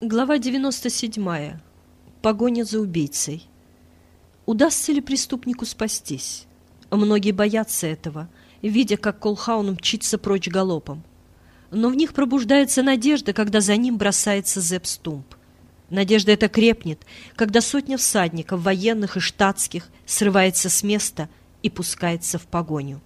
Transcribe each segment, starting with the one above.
Глава 97. Погоня за убийцей. Удастся ли преступнику спастись? Многие боятся этого, видя, как Колхаун мчится прочь галопом. Но в них пробуждается надежда, когда за ним бросается Зепп Стумп. Надежда эта крепнет, когда сотня всадников, военных и штатских, срывается с места и пускается в погоню.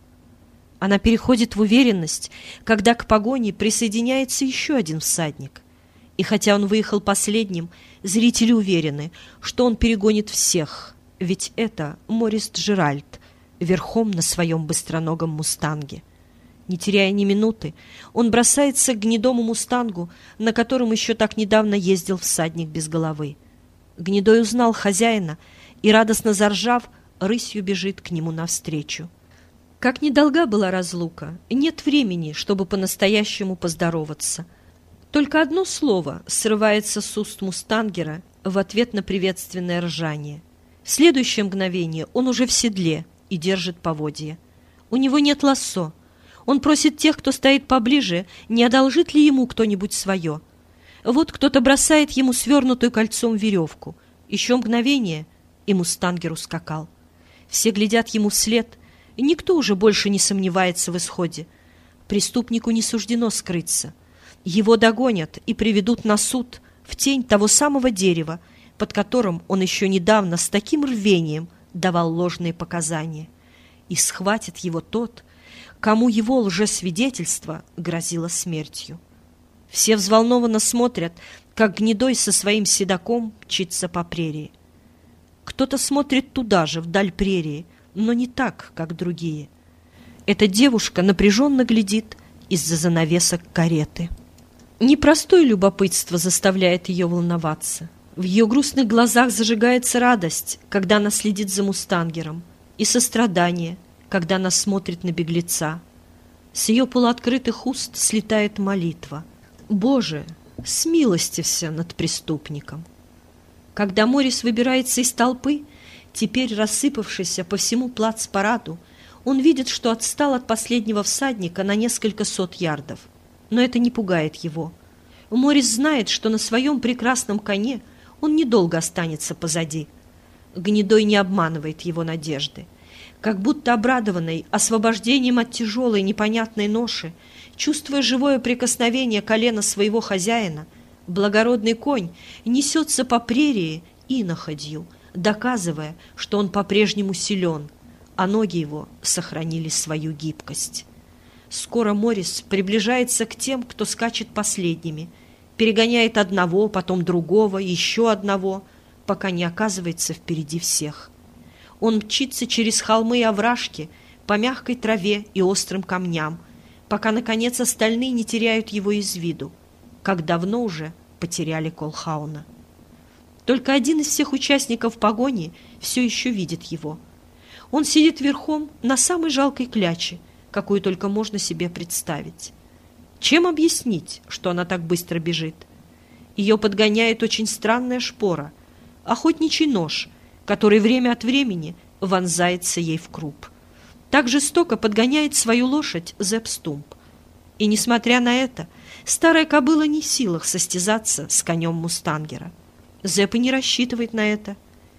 Она переходит в уверенность, когда к погоне присоединяется еще один всадник — и хотя он выехал последним, зрители уверены, что он перегонит всех, ведь это Морис Джеральд верхом на своем быстроногом мустанге. Не теряя ни минуты, он бросается к гнедому мустангу, на котором еще так недавно ездил всадник без головы. Гнедой узнал хозяина и, радостно заржав, рысью бежит к нему навстречу. Как недолга была разлука, нет времени, чтобы по-настоящему поздороваться — только одно слово срывается с уст мустангера в ответ на приветственное ржание. В следующее мгновение он уже в седле и держит поводья. У него нет лассо. Он просит тех, кто стоит поближе, не одолжит ли ему кто-нибудь свое. Вот кто-то бросает ему свернутую кольцом веревку. Еще мгновение, и мустангер ускакал. Все глядят ему вслед, и никто уже больше не сомневается в исходе. Преступнику не суждено скрыться — его догонят и приведут на суд в тень того самого дерева, под которым он еще недавно с таким рвением давал ложные показания. И схватит его тот, кому его лжесвидетельство грозило смертью. Все взволнованно смотрят, как гнедой со своим седаком мчится по прерии. Кто-то смотрит туда же, вдаль прерии, но не так, как другие. Эта девушка напряженно глядит из-за занавесок кареты. Непростое любопытство заставляет ее волноваться. В ее грустных глазах зажигается радость, когда она следит за мустангером, и сострадание, когда она смотрит на беглеца. С ее полуоткрытых уст слетает молитва. «Боже, смилостився над преступником!» Когда Морис выбирается из толпы, теперь рассыпавшийся по всему плац-параду, он видит, что отстал от последнего всадника на несколько сот ярдов – но это не пугает его. Морис знает, что на своем прекрасном коне он недолго останется позади. Гнедой не обманывает его надежды. Как будто обрадованный освобождением от тяжелой непонятной ноши, чувствуя живое прикосновение колена своего хозяина, благородный конь несется по прерии и находью, доказывая, что он по-прежнему силен, а ноги его сохранили свою гибкость. Скоро Морис приближается к тем, кто скачет последними, перегоняет одного, потом другого, еще одного, пока не оказывается впереди всех. Он мчится через холмы и овражки, по мягкой траве и острым камням, пока, наконец, остальные не теряют его из виду, как давно уже потеряли Колхауна. Только один из всех участников погони все еще видит его. Он сидит верхом на самой жалкой кляче — какую только можно себе представить. Чем объяснить, что она так быстро бежит? Ее подгоняет очень странная шпора, охотничий нож, который время от времени вонзается ей в круп. Так жестоко подгоняет свою лошадь Зепстумп. И, несмотря на это, старая кобыла не в силах состязаться с конем мустангера. Зепп и не рассчитывает на это.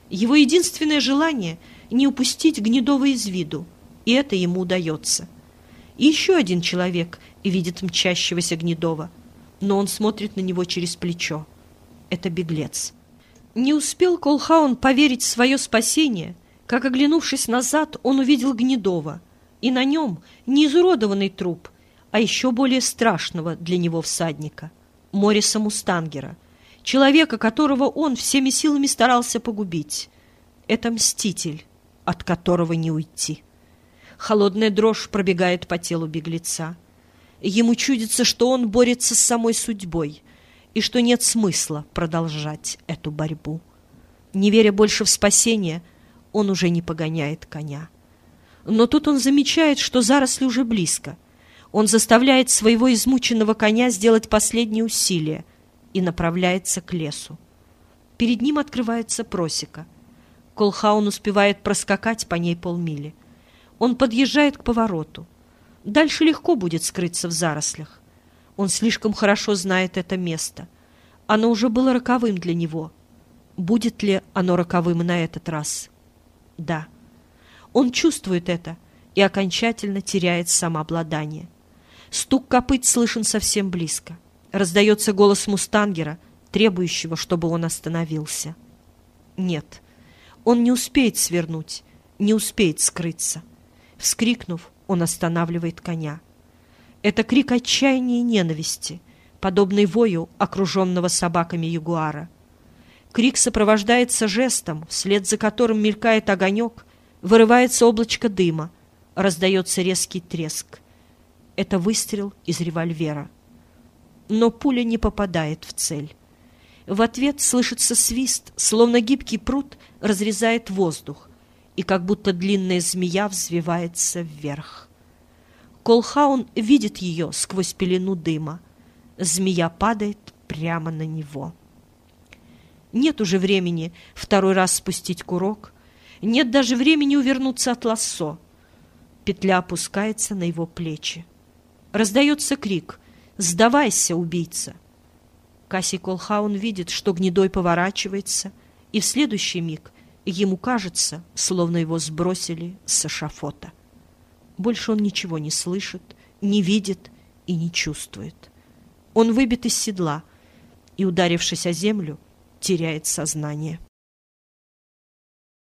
Его единственное желание — не упустить Гнедова из виду, и это ему удается. И еще один человек видит мчащегося Гнедова, но он смотрит на него через плечо. Это беглец. Не успел Колхаун поверить в свое спасение, как, оглянувшись назад, он увидел Гнедова, и на нем не изуродованный труп, а еще более страшного для него всадника — Мориса Мустангера, человека, которого он всеми силами старался погубить. Это мститель, от которого не уйти. Холодная дрожь пробегает по телу беглеца. Ему чудится, что он борется с самой судьбой и что нет смысла продолжать эту борьбу. Не веря больше в спасение, он уже не погоняет коня. Но тут он замечает, что заросли уже близко. Он заставляет своего измученного коня сделать последние усилия и направляется к лесу. Перед ним открывается просека. Колхаун успевает проскакать по ней полмили. Он подъезжает к повороту. Дальше легко будет скрыться в зарослях. Он слишком хорошо знает это место. Оно уже было роковым для него. Будет ли оно роковым на этот раз? Да. Он чувствует это и окончательно теряет самообладание. Стук копыт слышен совсем близко. Раздается голос мустангера, требующего, чтобы он остановился. Нет, он не успеет свернуть, не успеет скрыться. Вскрикнув, он останавливает коня. Это крик отчаяния и ненависти, подобный вою окруженного собаками ягуара. Крик сопровождается жестом, вслед за которым мелькает огонек, вырывается облачко дыма, раздается резкий треск. Это выстрел из револьвера. Но пуля не попадает в цель. В ответ слышится свист, словно гибкий пруд разрезает воздух, и как будто длинная змея взвивается вверх. Колхаун видит ее сквозь пелену дыма. Змея падает прямо на него. Нет уже времени второй раз спустить курок. Нет даже времени увернуться от лассо. Петля опускается на его плечи. Раздается крик «Сдавайся, убийца!» Касси Колхаун видит, что гнедой поворачивается, и в следующий миг ему кажется, словно его сбросили с эшафота. Больше он ничего не слышит, не видит и не чувствует. Он выбит из седла и, ударившись о землю, теряет сознание.